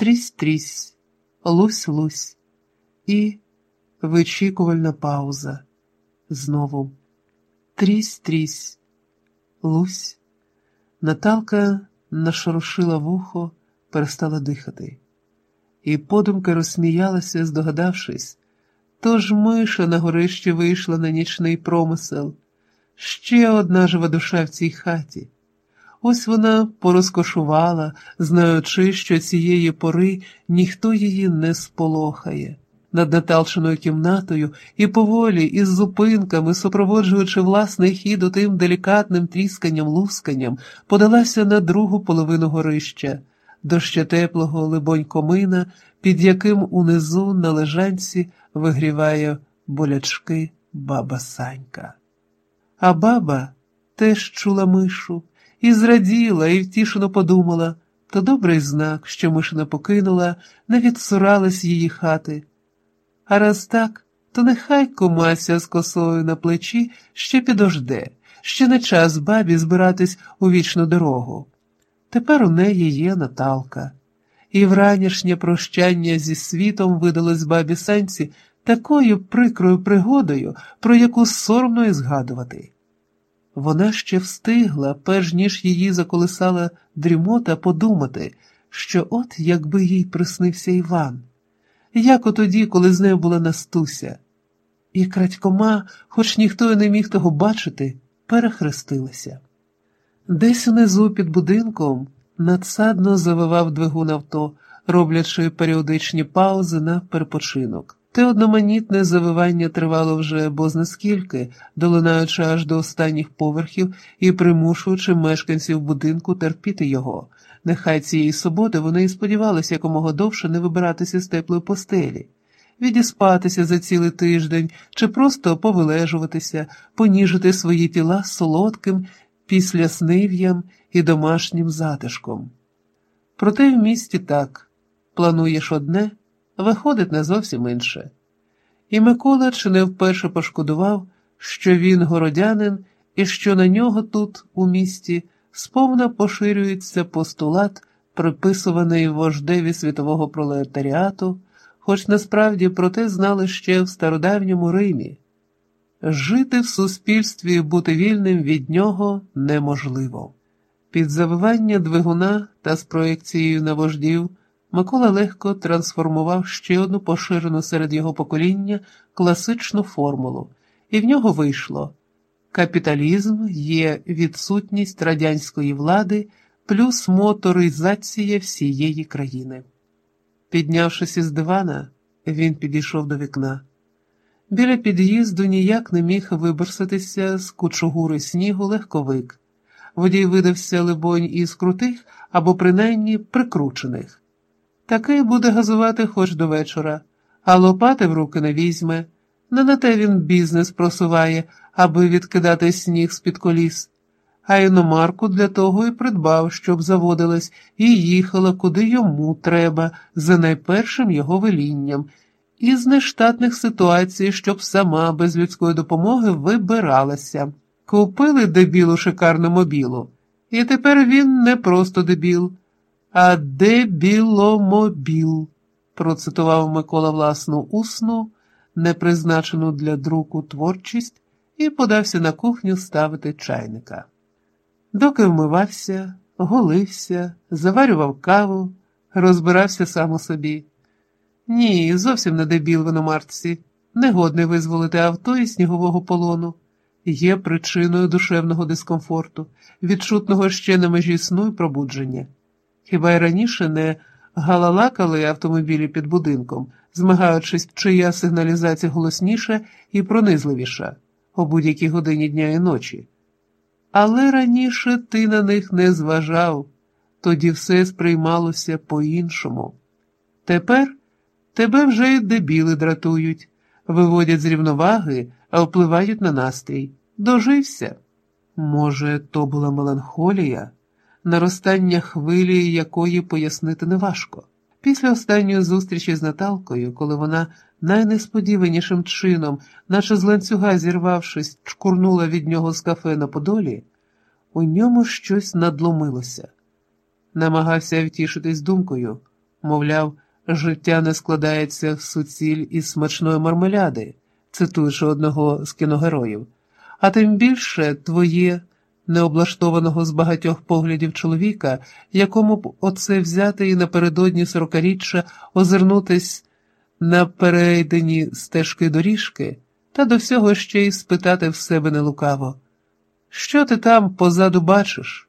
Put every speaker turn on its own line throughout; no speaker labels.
трісь-трісь, лусь-лусь і вичікувальна пауза. Знову трісь-трісь, лусь. Наталка нашорошила вухо, перестала дихати, і подумки розсміялася, здогадавшись, тож миша на горищі вийшла на нічний промисел. Ще одна жива душа в цій хаті. Ось вона порозкошувала, знаючи, що цієї пори ніхто її не сполохає. Над Наталчиною кімнатою і поволі, із зупинками, супроводжуючи власний хід отим делікатним трісканням лусканням, подалася на другу половину горища, до ще теплого, либонь, комина, під яким унизу на лежанці вигріває болячки баба Санька. А баба теж чула мишу і зраділа, і втішено подумала то добрий знак, що мишина покинула, не відсуралась її хати. А раз так, то нехай кумася з косою на плечі ще підожде, ще не час бабі збиратись у вічну дорогу. Тепер у неї є Наталка, і вранішнє прощання зі світом видалось бабі Санці такою прикрою пригодою, про яку соромно і згадувати. Вона ще встигла, перш ніж її заколисала дрімота, подумати, що от якби їй приснився Іван, як отоді, коли з нею була Настуся, і крадькома, хоч ніхто й не міг того бачити, перехрестилася. Десь унизу під будинком надсадно завивав двигун авто, роблячи періодичні паузи на перепочинок. Те одноманітне завивання тривало вже бозна скільки, долинаючи аж до останніх поверхів і примушуючи мешканців будинку терпіти його. Нехай цієї суботи вони і сподівалися якомога довше не вибиратися з теплої постелі, відіспатися за цілий тиждень чи просто повилежуватися, поніжити свої тіла солодким післяснив'ям і домашнім затишком. Проте в місті так плануєш одне виходить не зовсім інше. І Микола чи не вперше пошкодував, що він городянин і що на нього тут, у місті, сповна поширюється постулат, приписуваний вождеві світового пролетаріату, хоч насправді про те знали ще в стародавньому Римі. Жити в суспільстві і бути вільним від нього неможливо. Під завивання двигуна та з проекцією на вождів. Микола легко трансформував ще одну поширену серед його покоління класичну формулу, і в нього вийшло капіталізм є відсутність радянської влади плюс моторизація всієї країни. Піднявшись із дивана, він підійшов до вікна. Біля під'їзду ніяк не міг виборсатися з кучугури снігу легковик. Водій видався, либонь, із крутих або принаймні прикручених. Такий буде газувати хоч до вечора, а лопати в руки не візьме. Не на те він бізнес просуває, аби відкидати сніг з-під коліс, а іномарку для того і придбав, щоб заводилась, і їхала, куди йому треба, за найпершим його велінням, і з нештатних ситуацій, щоб сама без людської допомоги вибиралася. Купили дебілу шикарну мобілу, і тепер він не просто дебіл. А де біломобіл? процитував Микола власну усну, непризначену для друку творчість, і подався на кухню ставити чайника. Доки вмивався, голився, заварював каву, розбирався сам у собі. Ні, зовсім не дебіл в іномарці, негодний визволити авто із снігового полону, є причиною душевного дискомфорту, відчутного ще на межі сну і пробудження. Хіба й раніше не галалакали автомобілі під будинком, змагаючись, чия сигналізація голосніша і пронизливіша у будь-якій годині дня і ночі. Але раніше ти на них не зважав, тоді все сприймалося по-іншому. Тепер тебе вже й дебіли дратують, виводять з рівноваги, а впливають на настрій. Дожився. Може, то була меланхолія? Наростання хвилі якої пояснити неважко. Після останньої зустрічі з Наталкою, коли вона найнесподіванішим чином, наче з ланцюга зірвавшись, чкурнула від нього з кафе на Подолі, у ньому щось надломилося. Намагався втішитись думкою Мовляв, життя не складається в суціль із смачної мармеляди, цитуючи одного з кіногероїв, а тим більше твоє необлаштованого з багатьох поглядів чоловіка, якому б оце взяти і напередодні сорокаріччя озирнутись на перейдені стежки доріжки, та до всього ще й спитати в себе нелукаво. Що ти там позаду бачиш?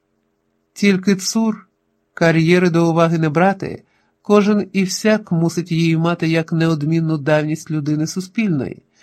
Тільки цур, кар'єри до уваги не брати, кожен і всяк мусить її мати як неодмінну давність людини суспільної.